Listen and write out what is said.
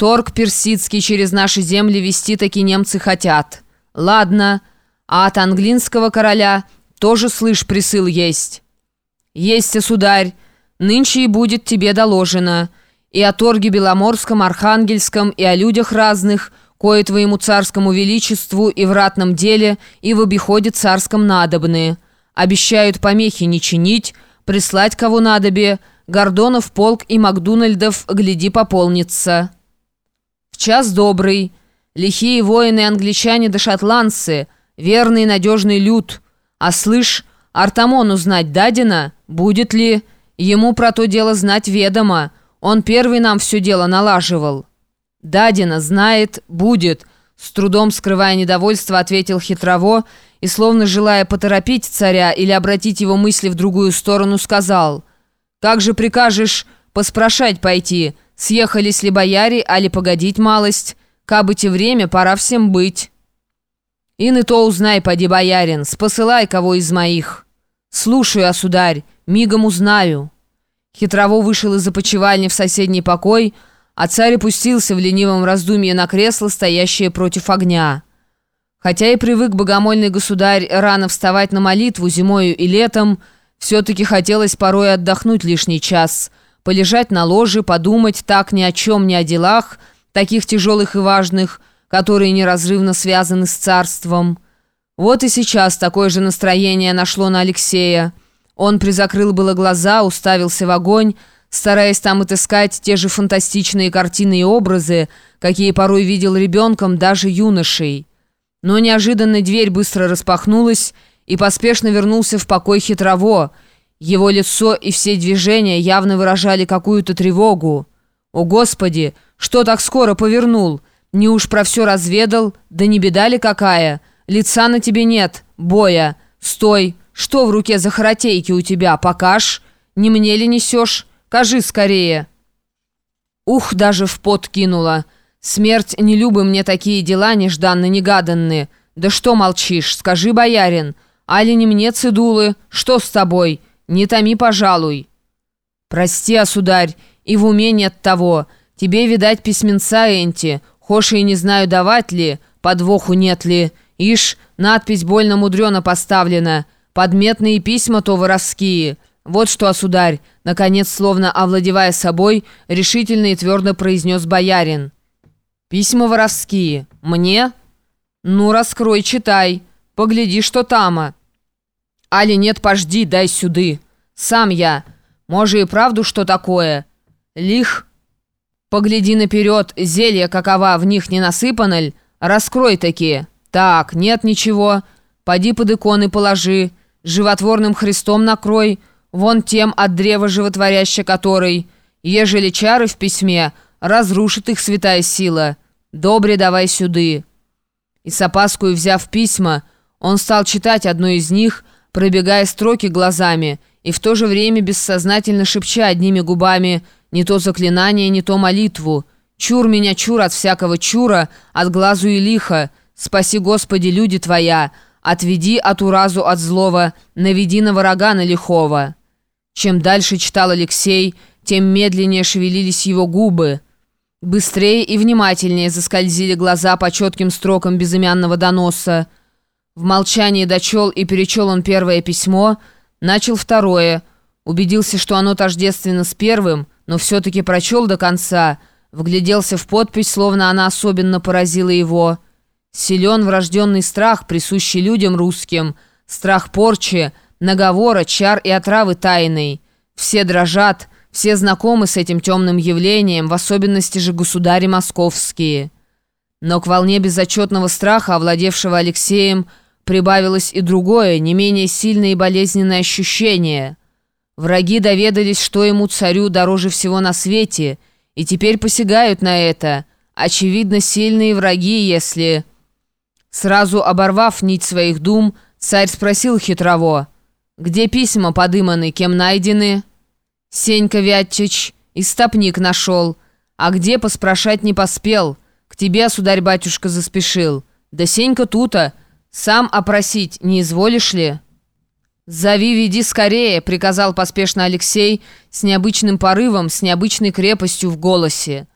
Торг персидский через наши земли вести таки немцы хотят. Ладно, а от английского короля тоже, слышь, присыл есть. Есть, сударь, нынче и будет тебе доложено. И о торге Беломорском, Архангельском, и о людях разных, кое твоему царскому величеству и в ратном деле, и в обиходе царском надобны. Обещают помехи не чинить, прислать кого надобе, Гордонов полк и Макдональдов, гляди, пополнится. Час добрый. Лихие воины-англичане да шотландцы, верный надежный люд. А слышь, Артамону знать дадено, будет ли? Ему про то дело знать ведомо. Он первый нам все дело налаживал. Дадина знает, будет. С трудом скрывая недовольство, ответил хитрово и, словно желая поторопить царя или обратить его мысли в другую сторону, сказал – как же прикажешь поспрашать пойти, съехались ли бояре, али погодить малость? Кабы те время, пора всем быть. И то узнай, поди, боярин, спосылай кого из моих. Слушаю, осударь, мигом узнаю. Хитрово вышел из опочивальни в соседний покой, а царь опустился в ленивом раздумье на кресло, стоящее против огня. Хотя и привык богомольный государь рано вставать на молитву зимою и летом, все-таки хотелось порой отдохнуть лишний час, полежать на ложе, подумать так ни о чем, ни о делах, таких тяжелых и важных, которые неразрывно связаны с царством. Вот и сейчас такое же настроение нашло на Алексея. Он призакрыл было глаза, уставился в огонь, стараясь там отыскать те же фантастичные картины и образы, какие порой видел ребенком, даже юношей. Но неожиданно дверь быстро распахнулась, и поспешно вернулся в покой хитрово. Его лицо и все движения явно выражали какую-то тревогу. «О, Господи! Что так скоро повернул? Не уж про все разведал? Да не беда ли какая? Лица на тебе нет. Боя! Стой! Что в руке за хоротейки у тебя? Покаж? Не мне ли несешь? Кажи скорее!» Ух, даже в пот кинула. Смерть не любы мне такие дела нежданно-негаданные. Да что молчишь? Скажи, боярин!» Али не мне цедулы? Что с тобой? Не томи, пожалуй». «Прости, осударь, и в уме нет того. Тебе, видать, письменца, Энти. Хоши и не знаю, давать ли, подвоху нет ли. Ишь, надпись больно мудрено поставлена. Подметные письма то воровские. Вот что, осударь, наконец, словно овладевая собой, решительно и твердо произнес боярин. «Письма воровские. Мне? Ну, раскрой, читай. Погляди, что тама». «Али нет, пожди, дай сюды. Сам я. Може и правду, что такое? Лих, погляди наперед, зелье какова в них не насыпано ль? Раскрой такие. Так, нет ничего. Поди под иконы положи, животворным Христом накрой, вон тем от древа животворяща который. Ежели чары в письме, разрушит их святая сила. Добре давай сюды». И с опаскою взяв письма, он стал читать одно из них – пробегая строки глазами и в то же время бессознательно шепча одними губами не то заклинание, не то молитву. «Чур меня, чур от всякого чура, от глазу и лиха, спаси, Господи, люди Твоя, отведи от уразу от злого, наведи на врага на лихого». Чем дальше читал Алексей, тем медленнее шевелились его губы. Быстрее и внимательнее заскользили глаза по четким строкам безымянного доноса. В молчании дочел и перечел он первое письмо, начал второе, убедился, что оно тождественно с первым, но все-таки прочел до конца, вгляделся в подпись, словно она особенно поразила его. Силен врожденный страх, присущий людям русским, страх порчи, наговора, чар и отравы тайной. Все дрожат, все знакомы с этим темным явлением, в особенности же государи московские. Но к волне безотчетного страха, овладевшего Алексеем, прибавилось и другое, не менее сильное и болезненное ощущение. Враги доведались, что ему, царю, дороже всего на свете, и теперь посягают на это. Очевидно, сильные враги, если... Сразу оборвав нить своих дум, царь спросил хитрово, «Где письма подыманы, кем найдены?» «Сенька Вятчич, истопник нашел. А где, поспрашать не поспел. Тебе, сударь-батюшка, заспешил. Да Сенька тута, «Сам опросить не изволишь ли?» «Зови, веди скорее», — приказал поспешно Алексей с необычным порывом, с необычной крепостью в голосе.